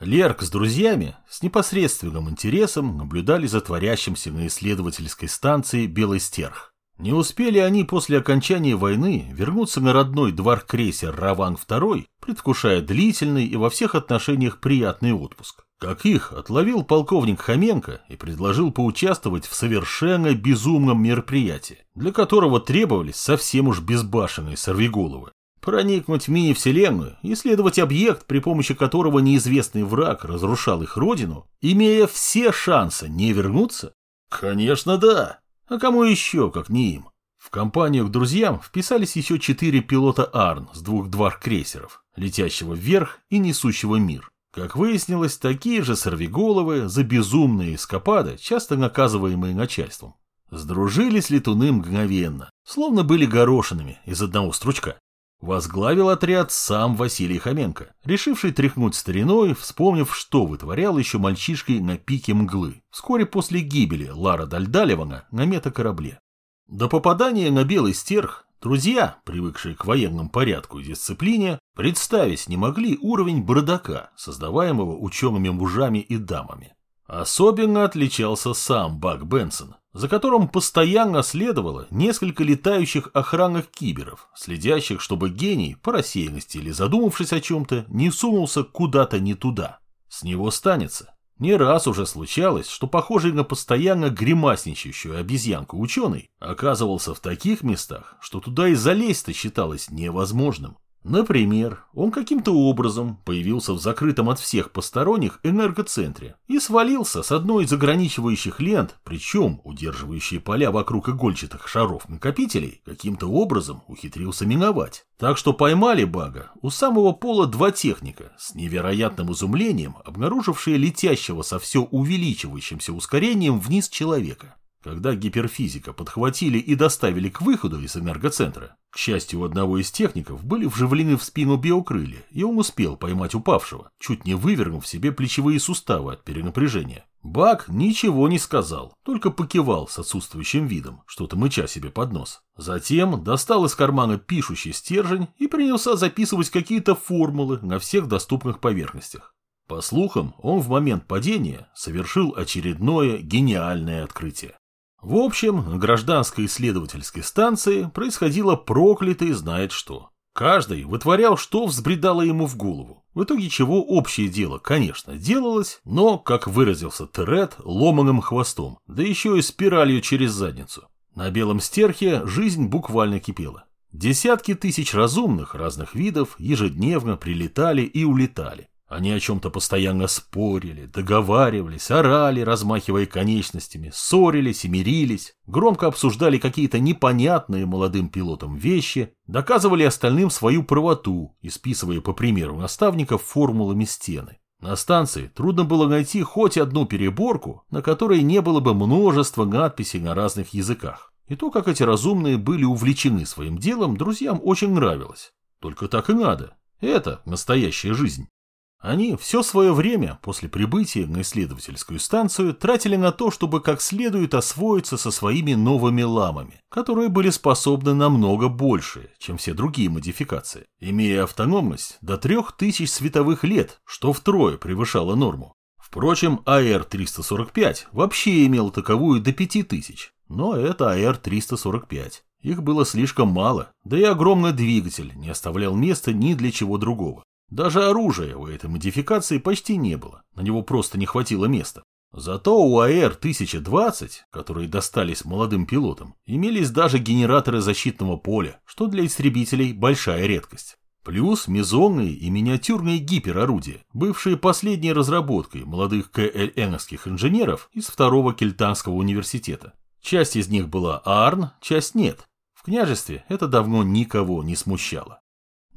Лерк с друзьями с непосредственным интересом наблюдали за творящимся на исследовательской станции Белый Стерх. Не успели они после окончания войны вернуться на родной двор-крейсер «Раванг-2», предвкушая длительный и во всех отношениях приятный отпуск. Как их отловил полковник Хоменко и предложил поучаствовать в совершенно безумном мероприятии, для которого требовались совсем уж безбашенные сорвиголовы. Проникнуть в мини-вселенную, исследовать объект, при помощи которого неизвестный враг разрушал их родину, имея все шансы не вернуться? Конечно, да. А кому еще, как не им? В компанию к друзьям вписались еще четыре пилота Арн с двух двор-крейсеров, летящего вверх и несущего мир. Как выяснилось, такие же сорвиголовы за безумные эскапады, часто наказываемые начальством. Сдружились летуны мгновенно, словно были горошинами из одного стручка. Возглавил отряд сам Василий Хоменко, решивший тряхнуть стариной, вспомнив, что вытворял еще мальчишкой на пике мглы, вскоре после гибели Лара Дальдалевана на метакорабле. До попадания на Белый Стерх Друзья, привыкшие к военному порядку и дисциплине, представить не могли уровень бардака, создаваемого учеными мужами и дамами. Особенно отличался сам Бак Бенсон, за которым постоянно следовало несколько летающих охранных киберов, следящих, чтобы гений, по рассеянности или задумавшись о чем-то, не сунулся куда-то не туда. С него станется. Не раз уже случалось, что похожий на постоянно гримасничающую обезьянку ученый оказывался в таких местах, что туда и залезть-то считалось невозможным. Например, он каким-то образом появился в закрытом от всех посторонних энергоцентре и свалился с одной из ограничивающих лент, причем удерживающие поля вокруг игольчатых шаров накопителей, каким-то образом ухитрился миновать. Так что поймали бага у самого пола два техника, с невероятным изумлением обнаружившие летящего со все увеличивающимся ускорением вниз человека. Когда гиперфизика подхватили и доставили к выходу из энергоцентра, к счастью, у одного из техников были вживлены в спину биокрылья, и он успел поймать упавшего, чуть не вывернув себе плечевые суставы от перенапряжения. Бак ничего не сказал, только покивал с отсутствующим видом, что-то мыча себе под нос. Затем достал из кармана пишущий стержень и принялся записывать какие-то формулы на всех доступных поверхностях. По слухам, он в момент падения совершил очередное гениальное открытие. В общем, на гражданской исследовательской станции происходило проклятый знает что. Каждый вытворял, что взбредало ему в голову. В итоге чего общее дело, конечно, делалось, но, как выразился Терет, ломаным хвостом, да еще и спиралью через задницу. На белом стерхе жизнь буквально кипела. Десятки тысяч разумных разных видов ежедневно прилетали и улетали. Они о чем-то постоянно спорили, договаривались, орали, размахивая конечностями, ссорились и мирились, громко обсуждали какие-то непонятные молодым пилотам вещи, доказывали остальным свою правоту, исписывая по примеру наставников формулами стены. На станции трудно было найти хоть одну переборку, на которой не было бы множества надписей на разных языках. И то, как эти разумные были увлечены своим делом, друзьям очень нравилось. Только так и надо. Это настоящая жизнь. Они все свое время после прибытия на исследовательскую станцию тратили на то, чтобы как следует освоиться со своими новыми ламами, которые были способны намного больше, чем все другие модификации, имея автономность до 3000 световых лет, что втрое превышало норму. Впрочем, АР-345 вообще имел таковую до 5000, но это АР-345. Их было слишком мало, да и огромный двигатель не оставлял места ни для чего другого. Даже оружия у этой модификации почти не было, на него просто не хватило места. Зато у АР-1020, которые достались молодым пилотам, имелись даже генераторы защитного поля, что для истребителей большая редкость. Плюс мезонные и миниатюрные гиперорудия, бывшие последней разработкой молодых КЛНовских инженеров из второго Кельтанского университета. Часть из них была АРН, часть нет. В княжестве это давно никого не смущало.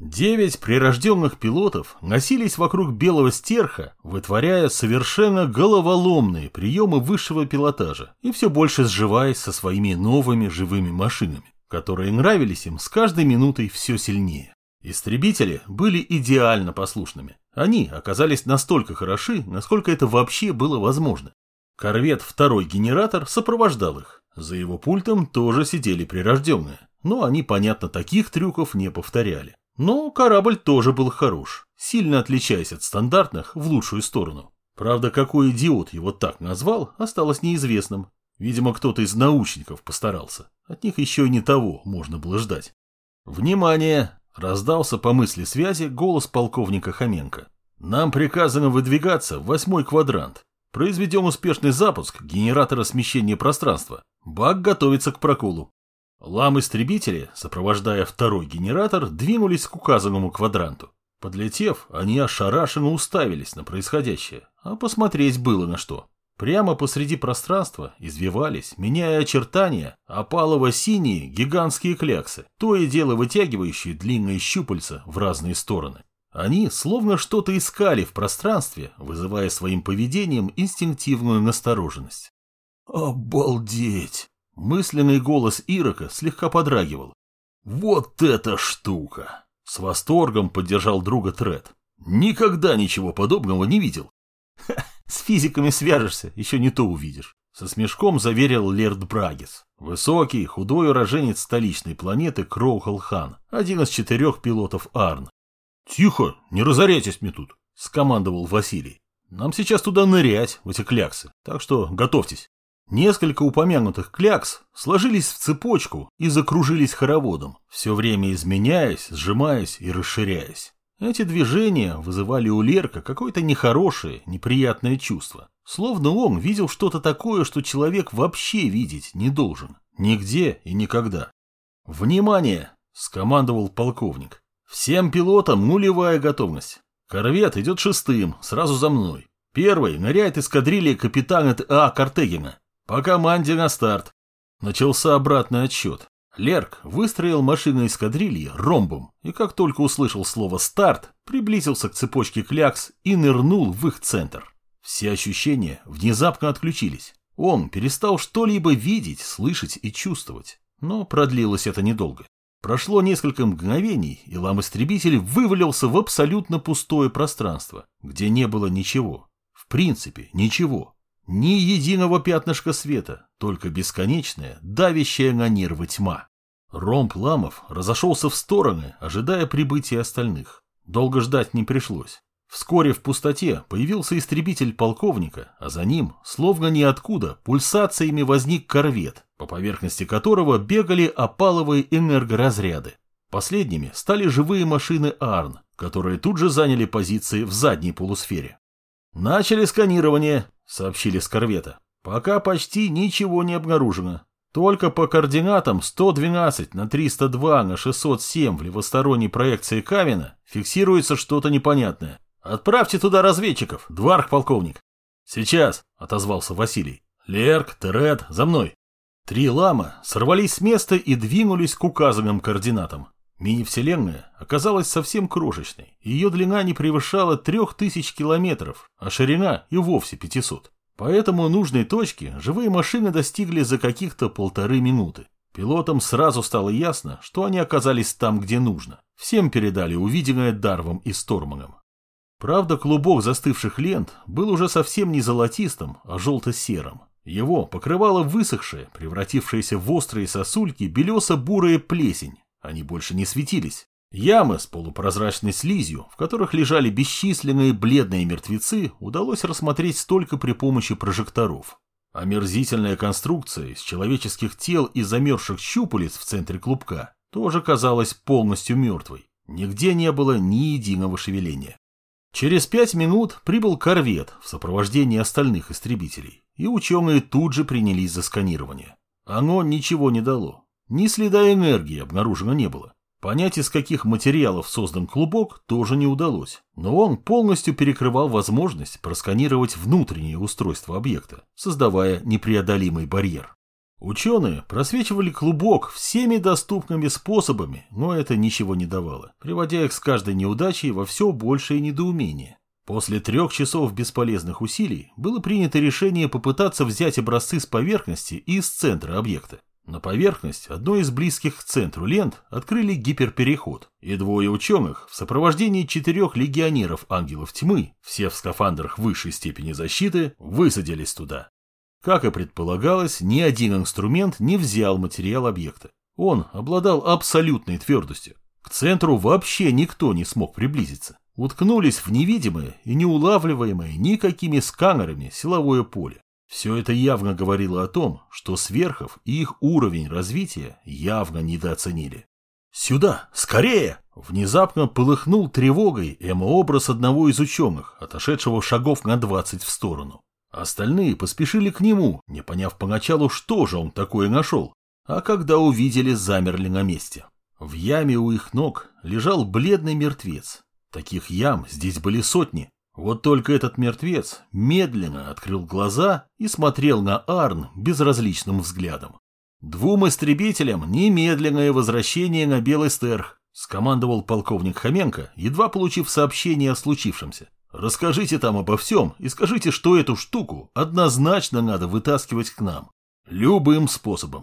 Девять прирожденных пилотов носились вокруг белого стерха, вытворяя совершенно головоломные приемы высшего пилотажа и все больше сживаясь со своими новыми живыми машинами, которые нравились им с каждой минутой все сильнее. Истребители были идеально послушными. Они оказались настолько хороши, насколько это вообще было возможно. Корвет второй генератор сопровождал их. За его пультом тоже сидели прирожденные, но они, понятно, таких трюков не повторяли. Но корабль тоже был хорош. сильно отличаясь от стандартных в лучшую сторону. Правда, какой идиот его так назвал, осталось неизвестным. Видимо, кто-то из научников постарался. От них еще и не того можно было ждать. «Внимание!» – раздался по мысли связи голос полковника Хоменко. «Нам приказано выдвигаться в восьмой квадрант. Произведем успешный запуск генератора смещения пространства. Бак готовится к проколу. Лам-истребители, сопровождая второй генератор, двинулись к указанному квадранту. Подлетев, они ошарашенно уставились на происходящее, а посмотреть было на что. Прямо посреди пространства извивались, меняя очертания, опалово-синие гигантские кляксы, то и дело вытягивающие длинные щупальца в разные стороны. Они словно что-то искали в пространстве, вызывая своим поведением инстинктивную настороженность. «Обалдеть!» Мысленный голос Ирока слегка подрагивал. «Вот эта штука!» С восторгом поддержал друга Тред. «Никогда ничего подобного не видел». «С физиками свяжешься, еще не то увидишь». Со смешком заверил Лерд Брагис. Высокий, худой уроженец столичной планеты Кроухалхан, один из четырех пилотов Арн. «Тихо, не разоряйтесь мне тут», — скомандовал Василий. «Нам сейчас туда нырять, в эти кляксы, так что готовьтесь». Несколько упомянутых клякс сложились в цепочку и закружились хороводом, все время изменяясь, сжимаясь и расширяясь. Эти движения вызывали у Лерка какое-то нехорошее, неприятное чувство. Словно он видел что-то такое, что человек вообще видеть не должен. Нигде и никогда. «Внимание!» – скомандовал полковник. «Всем пилотам нулевая готовность. Корвет идет шестым, сразу за мной. Первый ныряет эскадрилья капитана А. Картегина. По команде на старт. Начался обратный отсчет. Лерк выстроил машину эскадрильи ромбом, и как только услышал слово «старт», приблизился к цепочке клякс и нырнул в их центр. Все ощущения внезапно отключились. Он перестал что-либо видеть, слышать и чувствовать. Но продлилось это недолго. Прошло несколько мгновений, и лам-истребитель вывалился в абсолютно пустое пространство, где не было ничего. В принципе, ничего. Ни единого пятнышка света, только бесконечная, давящая на нервы тьма. Ромб Ламов разошелся в стороны, ожидая прибытия остальных. Долго ждать не пришлось. Вскоре в пустоте появился истребитель полковника, а за ним, словно ниоткуда, пульсациями возник корвет, по поверхности которого бегали опаловые энергоразряды. Последними стали живые машины Арн, которые тут же заняли позиции в задней полусфере. «Начали сканирование», — сообщили с корвета. «Пока почти ничего не обнаружено. Только по координатам 112 на 302 на 607 в левосторонней проекции Камена фиксируется что-то непонятное. Отправьте туда разведчиков, дварх-полковник». «Сейчас», — отозвался Василий. «Лерк, Терет, за мной». Три лама сорвались с места и двинулись к указанным координатам. Мини-вселенная оказалась совсем крошечной, ее длина не превышала трех тысяч километров, а ширина и вовсе 500. Поэтому нужной точки живые машины достигли за каких-то полторы минуты. Пилотам сразу стало ясно, что они оказались там, где нужно. Всем передали увиденное Дарвом и Сторманом. Правда, клубок застывших лент был уже совсем не золотистым, а желто-серым. Его покрывала высохшая, превратившаяся в острые сосульки белесо-бурая плесень, они больше не светились. Ямы с полупрозрачной слизью, в которых лежали бесчисленные бледные мертвецы, удалось рассмотреть только при помощи прожекторов. Омерзительная конструкция из человеческих тел и замерзших щупалец в центре клубка тоже казалась полностью мертвой. Нигде не было ни единого шевеления. Через пять минут прибыл корвет в сопровождении остальных истребителей, и ученые тут же принялись за сканирование. Оно ничего не дало. Ни следа энергии обнаружено не было. Понять, из каких материалов создан клубок, тоже не удалось. Но он полностью перекрывал возможность просканировать внутреннее устройство объекта, создавая непреодолимый барьер. Ученые просвечивали клубок всеми доступными способами, но это ничего не давало, приводя их с каждой неудачей во все большее недоумение. После трех часов бесполезных усилий было принято решение попытаться взять образцы с поверхности и из центра объекта. На поверхность одной из близких к центру лент открыли гиперпереход, и двое ученых в сопровождении четырех легионеров ангелов тьмы, все в скафандрах высшей степени защиты, высадились туда. Как и предполагалось, ни один инструмент не взял материал объекта. Он обладал абсолютной твердостью. К центру вообще никто не смог приблизиться. уткнулись в невидимое и неулавливаемое никакими сканерами силовое поле. Все это явно говорило о том, что сверхов и их уровень развития явно недооценили. «Сюда! Скорее!» Внезапно полыхнул тревогой эмообраз одного из ученых, отошедшего шагов на двадцать в сторону. Остальные поспешили к нему, не поняв поначалу, что же он такое нашел, а когда увидели, замерли на месте. В яме у их ног лежал бледный мертвец. Таких ям здесь были сотни. Вот только этот мертвец медленно открыл глаза и смотрел на Арн безразличным взглядом. Двум истребителям немедленное возвращение на Белый Стерх, скомандовал полковник Хоменко, едва получив сообщение о случившемся. Расскажите там обо всем и скажите, что эту штуку однозначно надо вытаскивать к нам. Любым способом.